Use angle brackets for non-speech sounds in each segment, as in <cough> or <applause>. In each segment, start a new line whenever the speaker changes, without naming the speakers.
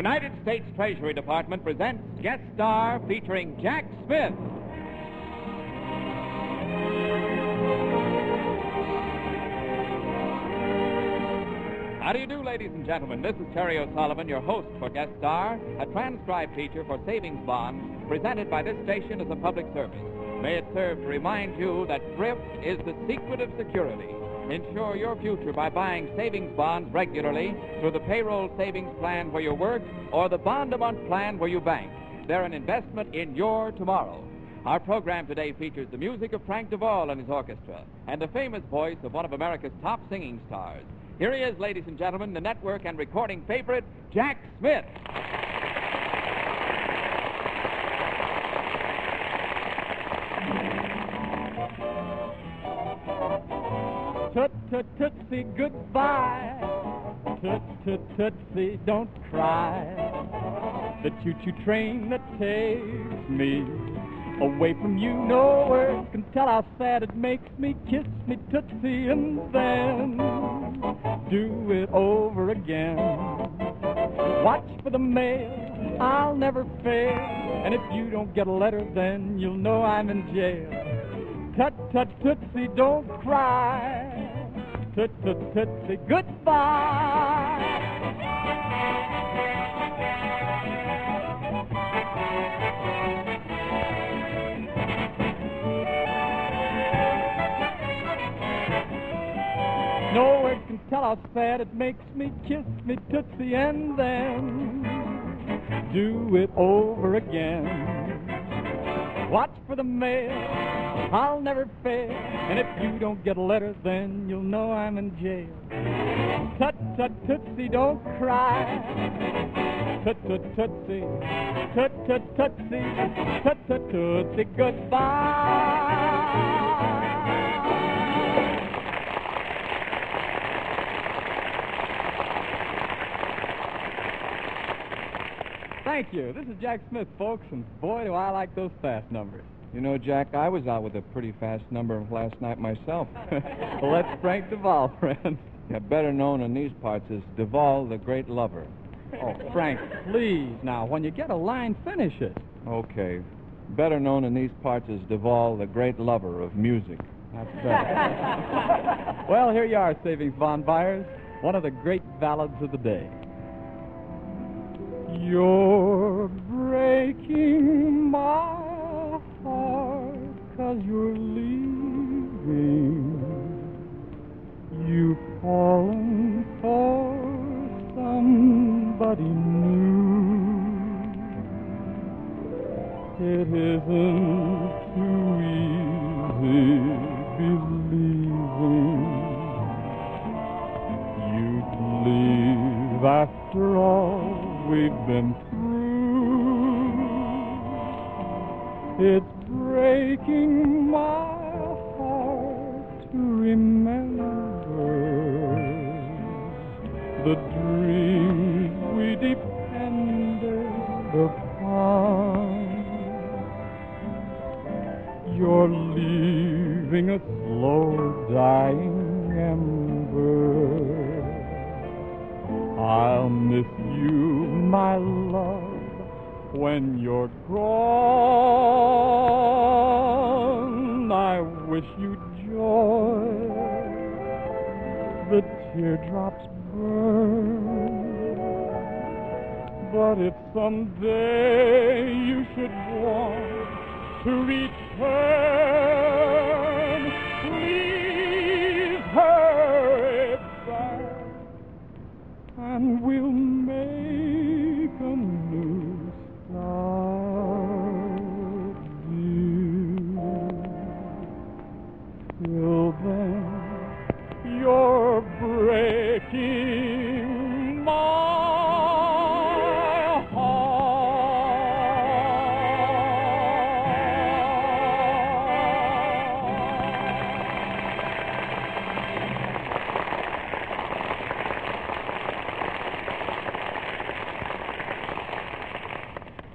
United States Treasury Department presents Guest Star featuring Jack Smith. How do you do, ladies and gentlemen? This is Terry O'Sullivan, your host for Guest Star, a transcribed feature for savings bonds presented by this station as a public service. May it serve to remind you that thrift is the secret of security. Insure your future by buying savings bonds regularly through the payroll savings plan where you work or the bond a month plan where you bank. They're an investment in your tomorrow. Our program today features the music of Frank DeVol and his orchestra and the famous voice of one of America's top singing stars. Here he is, ladies and gentlemen, the network and recording favorite, Jack Smith.
Tut tut tootsie, goodbye. Tut tut tootsie, don't cry. The choo choo train that takes me away from you. No words can tell how sad it makes me. Kiss me, tootsie, and then do it over again. Watch for the mail, I'll never fail. And if you don't get a letter, then you'll know I'm in jail. Tut tut tootsie, don't cry. Tut tut tootsie, goodbye. No words can tell how sad it makes me. Kiss me, tootsie, and then do it over again. Watch for the mail, I'll never fail. And if you don't get a letter, then you'll know I'm in jail. Tut tut tootsie, don't cry. Tut tut tootsie, tut tut tootsie, tut tut tootsie, goodbye. You. This is Jack Smith, folks, and boy, do I like those fast numbers.
You know, Jack, I was out with a pretty fast number last night myself. <laughs>
well, that's Frank DeVol, <laughs> friend.
yeah, better known in these parts as DeVol, the great lover.
Oh, Frank, please, now, when you get a line, finish it.
Okay. Better known in these parts as DeVol, the great lover of music.
That's better. <laughs> well, here you are, savings bond buyers. One of the great ballads of the day. You're breaking my heart cause you're leaving. You've fallen for somebody new. It isn't too easy believing you'd leave after all we've been through. It's breaking my heart to remember the dreams we depended upon. You're leaving a slow dying ember. I'll miss you, my love, when you're gone. I wish you joy. The teardrops burn. But if someday you should want to return, breaking my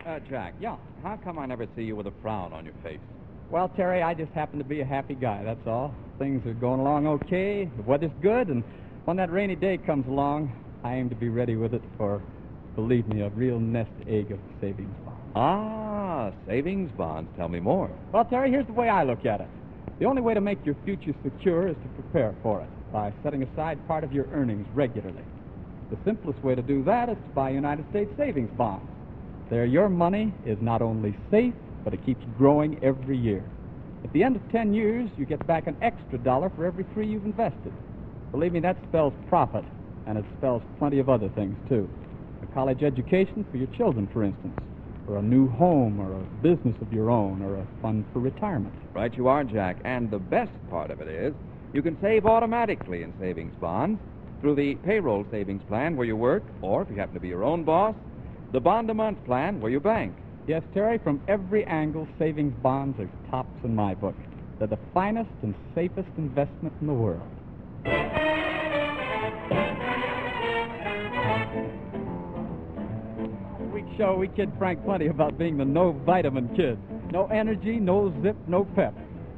Uh, Jack, yeah, how come I never see you with a frown on your face?
Well, Terry, I just happen to be a happy guy, that's all. Things are going along okay, the weather's good, and when that rainy day comes along, I aim to be ready with it for Believe me, a real nest egg of savings bonds.
Ah, savings bonds. Tell me more.
Well, Terry, here's the way I look at it. The only way to make your future secure is to prepare for it by setting aside part of your earnings regularly. The simplest way to do that is to buy United States savings bonds. There, your money is not only safe, but it keeps growing every year. At the end of 10 years, you get back an extra dollar for every three you've invested. Believe me, that spells profit, and it spells plenty of other things, too. A college education for your children, for instance, or a new home, or a business of your own, or a fund for retirement.
Right you are, Jack. And the best part of it is you can save automatically in savings bonds through the payroll savings plan where you work, or if you happen to be your own boss, the bond a month plan where you bank.
Yes, Terry, from every angle, savings bonds are tops in my book. They're the finest and safest investment in the world. Week show, we kid Frank plenty about being the no vitamin kid. No energy, no zip, no pep.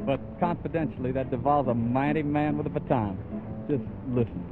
But confidentially, that DeVol's a mighty man with a baton. Just listen.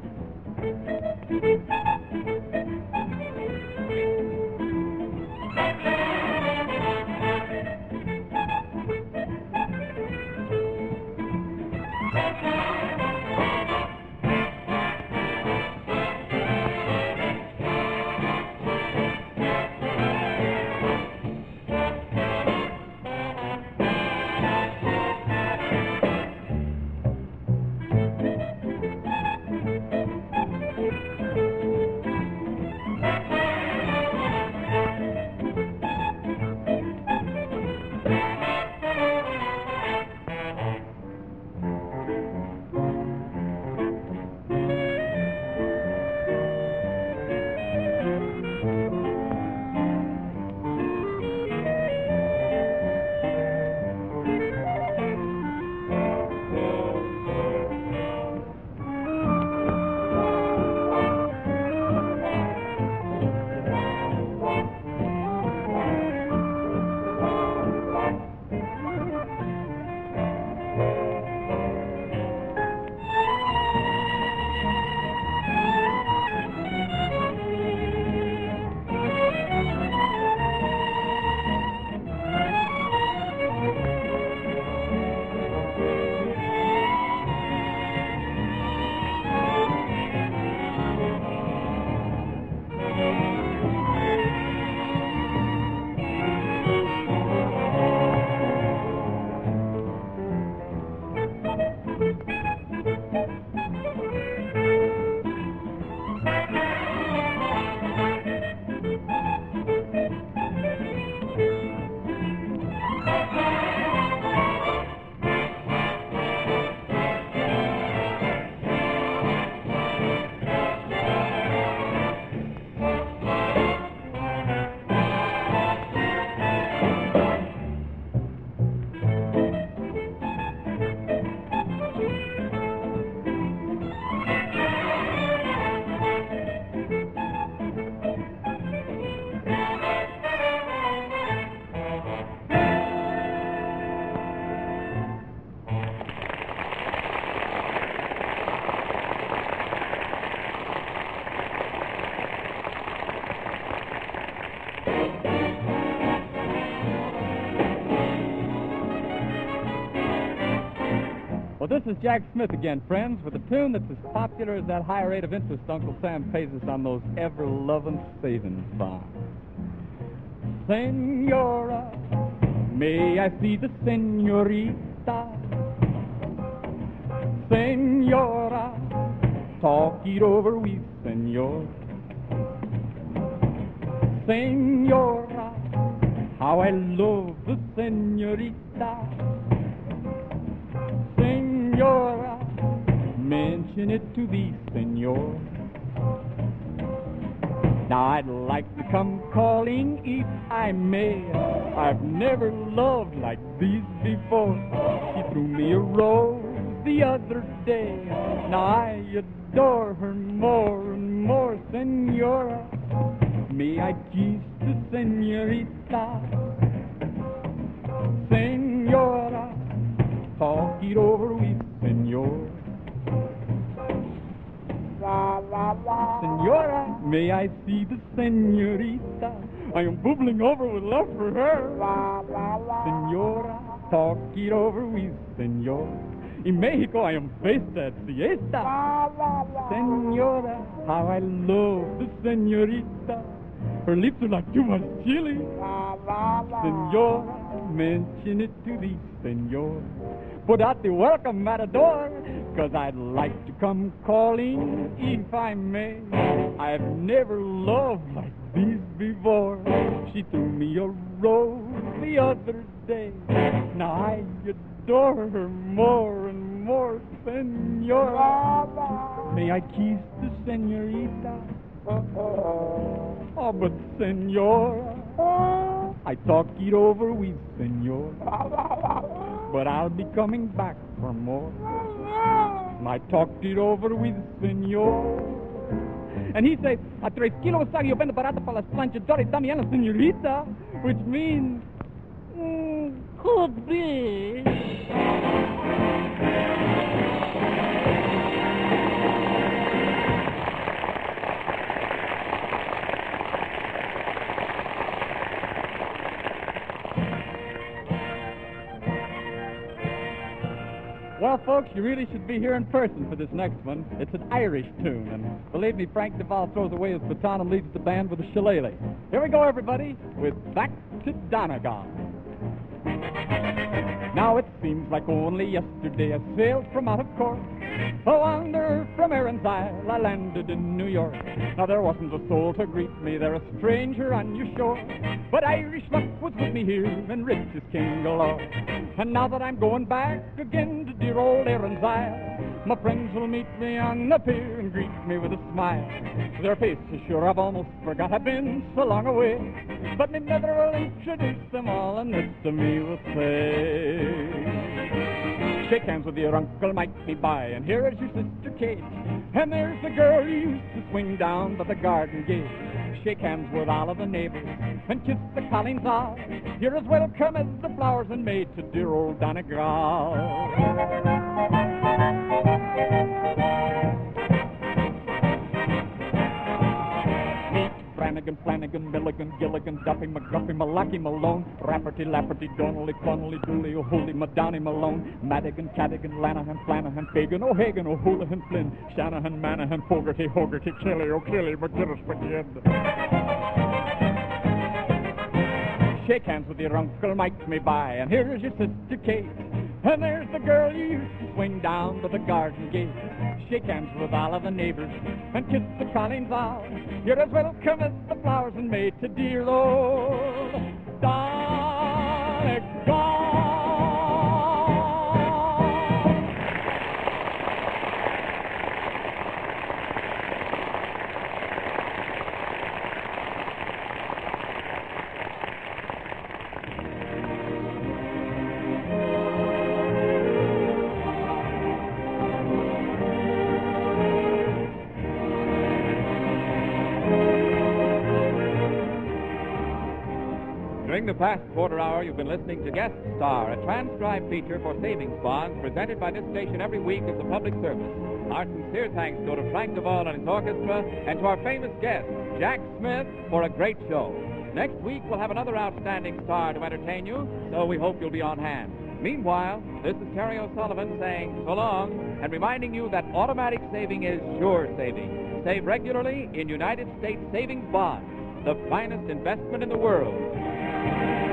This is Jack Smith again, friends, with a tune that's as popular as that high rate of interest Uncle Sam pays us on those ever-loving savings bonds. Senora, may I see the senorita? Senora, talk it over with senor. Senora, how I love the senorita. Senora, mention it to the senor. Now I'd like to come calling if I may. I've never loved like these before. She threw me a rose the other day. Now I adore her more and more, senora. May I kiss the senorita? Senora, talk it over with senor. Senora, May I see the senorita? I am bubbling over with love for her. Senora, talk it over with senor. In Mexico, I am fiesta at siesta. Senora, how I love the senorita. Her lips are like too much chili. Senora, mention it to the senor. Put out the welcome matador, cause I'd like to come calling if I may. I've never loved like this before. She threw me a rose the other day. Now I adore her more and more, senor. May I kiss the senorita? Oh, but senor, I talk it over with senor. But I'll be coming back for more. I talked it over with senor. And he said, a tres kilos yo vendo barato para las planchadoras también la señorita, which means, mm, could be. Well, folks, you really should be here in person for this next one. It's an Irish tune, and believe me, Frank DeVol throws away his baton and leads the band with a shillelagh. Here we go, everybody, with Back to Donegal. Now it seems like only yesterday I sailed from out of Cork. A wanderer from Erin's Isle, I landed in New York. Now there wasn't a soul to greet me, there a stranger on your shore. But Irish luck was with me here, and riches came galore. And now that I'm going back again to dear old Erin's Isle, my friends will meet me on the pier and greet me with a smile. Their faces sure I've almost forgot I've been so long away. But me mother will introduce them all, and this to me will say. Shake hands with your Uncle Mike be by, and here is your sister Kate. And there's the girl you used to swing down by the garden gate. Shake hands with all of the neighbors and kiss the colleens all. You're as welcome as the flowers and made to dear old Donegal. Flanagan, Flanagan, Milligan, Gilligan, Duffy, McGuffy, Malachi, Malone, Rafferty, Lafferty, Donnelly, Connolly, Dooley, O'Hooley, Madani, Malone, Madigan, Cadigan, Lanahan, Flanahan, Fagan, O'Hagan, O'Houlihan, Flynn, Shanahan, Manahan, Fogarty, Hogarty, Kelly, O'Kelly, McGinnis, McGinn. Shake hands with your Uncle Mike me by, and here's your sister Kate. And there's the girl you used to swing down to the garden gate. Shake hands with all of the neighbors and kiss the colleens all. You're as welcome as the flowers and made to dear old Donegal.
During the past quarter hour, you've been listening to Guest Star, a transcribed feature for savings bonds presented by this station every week as a public service. Our sincere thanks go to Frank DeVol and his orchestra and to our famous guest, Jack Smith, for a great show. Next week, we'll have another outstanding star to entertain you, so we hope you'll be on hand. Meanwhile, this is Terry O'Sullivan saying so long and reminding you that automatic saving is sure saving. Save regularly in United States savings bonds, the finest investment in the world. Thank you.